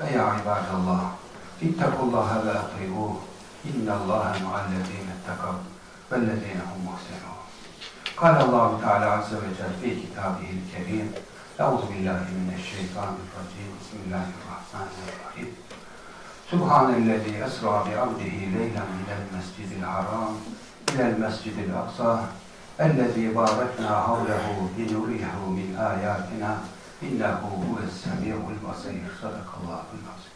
resuluhu. Amma ba'd. Ey ibadallah. İttakullaha ve ati'uh. İnnallaha ma'allezine ettekav vellezine hum muhsinun. قال الله تعالى عز وجل في كتابه الكريم أعوذ بالله من الشيطان الرجيم بسم الله الرحمن الرحيم سبحان الذي أسرى بعبده ليلا من المسجد الحرام إلى المسجد الأقصى الذي باركنا حوله لنريه من آياتنا İlla huve semi'ul basir. Sadakallahu nazim.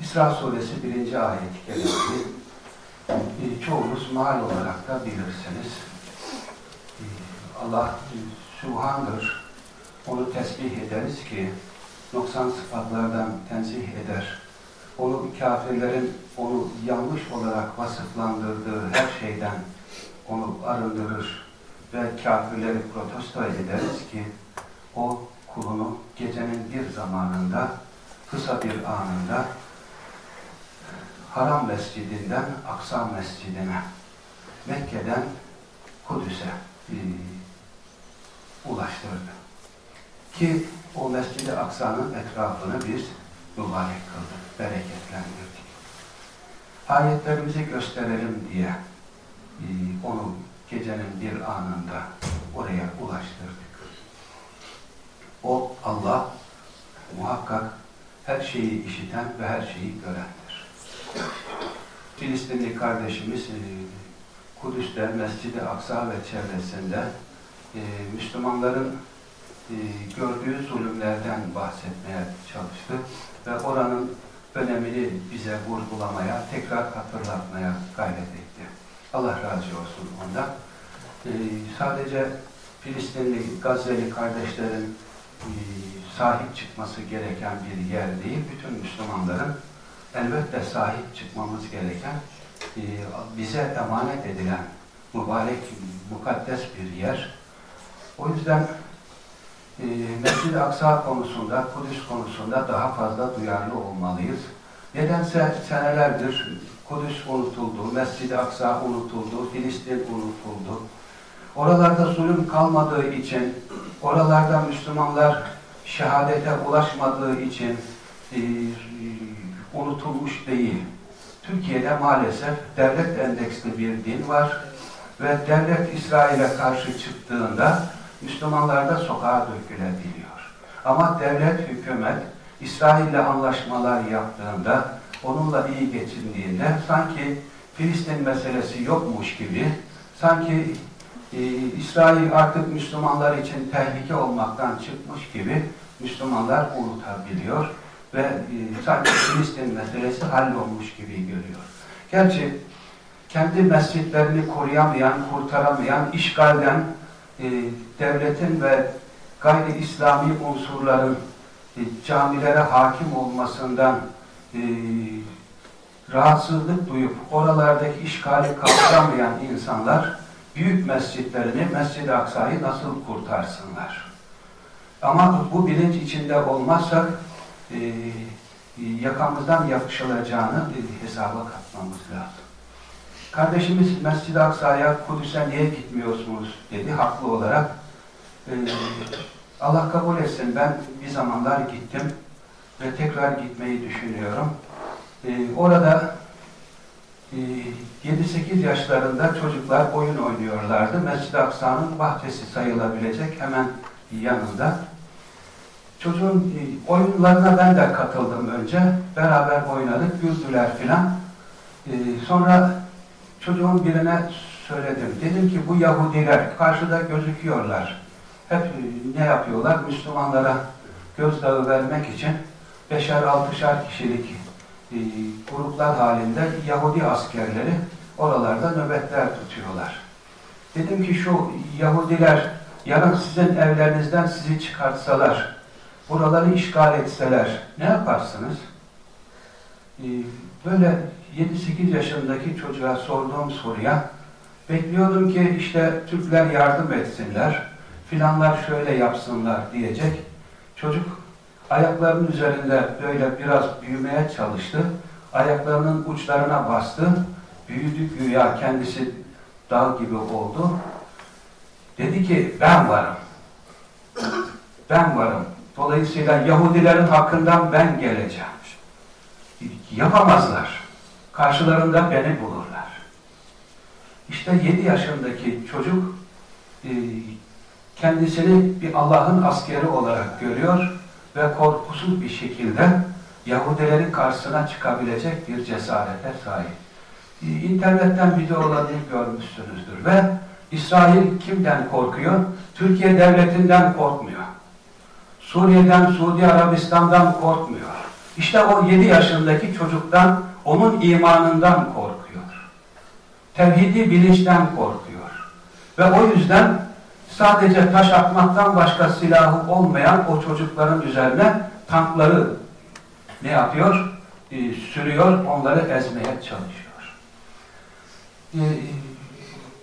İsra suresi 1. ayet-i kerimesi çoğunuz mal olarak da bilirsiniz. Ee, Allah Sübhan'dır. Onu tesbih ederiz ki noksan sıfatlardan tenzih eder. Onu kafirlerin onu yanlış olarak vasıflandırdığı her şeyden onu arındırır ve kafirleri protesto ederiz ki o kulunu gecenin bir zamanında kısa bir anında Haram Mescidinden Aksa Mescidine, Mekke'den Kudüs'e e, ulaştırdı. Ki o Mescid-i Aksa'nın etrafını biz mübarek kıldık, bereketlendirdik. Ayetlerimizi gösterelim diye e, onu gecenin bir anında oraya ulaştırdık. O Allah muhakkak her şeyi işiten ve her şeyi görendir. Filistinli kardeşimiz e, Kudüs'te, Mescid-i Aksa ve çevresinde e, Müslümanların e, gördüğü zulümlerden bahsetmeye çalıştı ve oranın önemini bize vurgulamaya, tekrar hatırlatmaya gayret etti. Allah razı olsun ondan. Sadece Filistinli, Gazze'li kardeşlerin sahip çıkması gereken bir yer değil, bütün Müslümanların elbette sahip çıkmamız gereken, bize emanet edilen mübarek, mukaddes bir yer. O yüzden e, Mescid-i Aksa konusunda, Kudüs konusunda daha fazla duyarlı olmalıyız. Nedense senelerdir Kudüs unutuldu, Mescid-i Aksa unutuldu, Filistin unutuldu. Oralarda zulüm kalmadığı için, oralarda Müslümanlar şehadete ulaşmadığı için e, unutulmuş değil. Türkiye'de maalesef devlet endeksli bir din var ve devlet İsrail'e karşı çıktığında Müslümanlar da sokağa dökülebiliyor. Ama devlet, hükümet İsrail'le anlaşmalar yaptığında, onunla iyi geçindiğinde sanki Filistin meselesi yokmuş gibi, sanki e, İsrail artık Müslümanlar için tehlike olmaktan çıkmış gibi Müslümanlar unutabiliyor ve e, sanki Filistin meselesi hallolmuş gibi görüyor. Gerçi kendi mescitlerini koruyamayan, kurtaramayan, işgalden e, devletin ve gayri İslami unsurların e, camilere hakim olmasından e, rahatsızlık duyup oralardaki işgali kaldıramayan insanlar büyük mescitlerini, Mescid-i Aksa'yı nasıl kurtarsınlar? Ama bu bilinç içinde olmazsak e, yakamızdan yapışılacağını e, hesaba katmamız lazım. Kardeşimiz Mescid-i Aksa'ya, Kudüs'e niye gitmiyorsunuz dedi haklı olarak. E, Allah kabul etsin ben bir zamanlar gittim ve tekrar gitmeyi düşünüyorum. E, orada e, 7-8 yaşlarında çocuklar oyun oynuyorlardı. Mescid-i Aksa'nın bahçesi sayılabilecek hemen yanında. Çocuğun e, oyunlarına ben de katıldım önce. Beraber oynadık, güldüler filan. E, sonra çocuğun birine söyledim. Dedim ki bu Yahudiler karşıda gözüküyorlar. Hep e, ne yapıyorlar? Müslümanlara gözdağı vermek için beşer altışar kişilik e, gruplar halinde Yahudi askerleri oralarda nöbetler tutuyorlar. Dedim ki şu Yahudiler yarın sizin evlerinizden sizi çıkartsalar, buraları işgal etseler ne yaparsınız? Ee, böyle 7-8 yaşındaki çocuğa sorduğum soruya bekliyordum ki işte Türkler yardım etsinler, filanlar şöyle yapsınlar diyecek. Çocuk ayaklarının üzerinde böyle biraz büyümeye çalıştı. Ayaklarının uçlarına bastı. Büyüdü güya kendisi dağ gibi oldu. Dedi ki ben varım. Ben varım. Dolayısıyla Yahudilerin hakkından ben geleceğim. Yapamazlar. Karşılarında beni bulurlar. İşte 7 yaşındaki çocuk e, kendisini bir Allah'ın askeri olarak görüyor ve korkusuz bir şekilde Yahudilerin karşısına çıkabilecek bir cesarete sahip. E, internetten videolarını görmüşsünüzdür ve İsrail kimden korkuyor? Türkiye devletinden korkmuyor. Suriye'den, Suudi Arabistan'dan korkmuyor. İşte o 7 yaşındaki çocuktan, onun imanından korkuyor. Tevhidi bilinçten korkuyor. Ve o yüzden sadece taş atmaktan başka silahı olmayan o çocukların üzerine tankları ne yapıyor? Ee, sürüyor, onları ezmeye çalışıyor. Ee,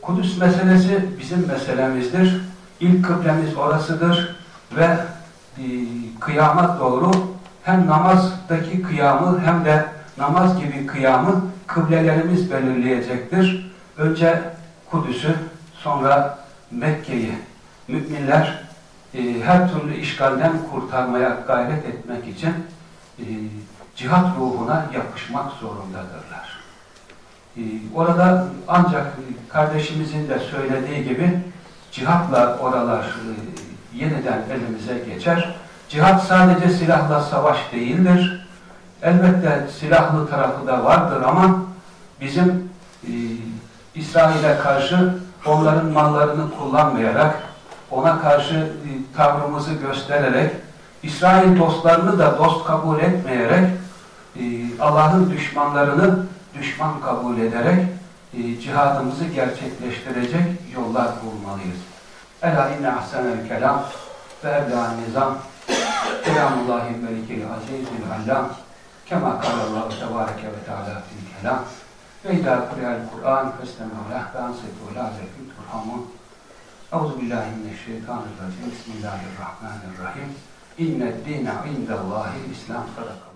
Kudüs meselesi bizim meselemizdir. İlk kıblemiz orasıdır ve e, kıyama doğru hem namazdaki kıyamı hem de namaz gibi kıyamı kıblelerimiz belirleyecektir. Önce Kudüs'ü, sonra Mekke'yi müminler e, her türlü işgalden kurtarmaya gayret etmek için e, cihat ruhuna yapışmak zorundadırlar. E, orada ancak kardeşimizin de söylediği gibi cihatla oralar e, yeniden elimize geçer. Cihat sadece silahla savaş değildir. Elbette silahlı tarafı da vardır ama bizim e, İsrail'e karşı onların mallarını kullanmayarak, ona karşı e, tavrımızı göstererek, İsrail dostlarını da dost kabul etmeyerek, e, Allah'ın düşmanlarını düşman kabul ederek e, cihadımızı gerçekleştirecek yollar bulmalıyız. Ela inne ahsenel kelam ve ebla'n nizam. Kelamullahi melikil azizil allam. Kema kalallahu tebareke ve teala fil kelam ve idâ kureyel Kur'an festemû leh ve ansitu lâzekum turhamun Euzu billahi mineşşeytanirracim Bismillahirrahmanirrahim İnned dîne indellâhi İslam sadaka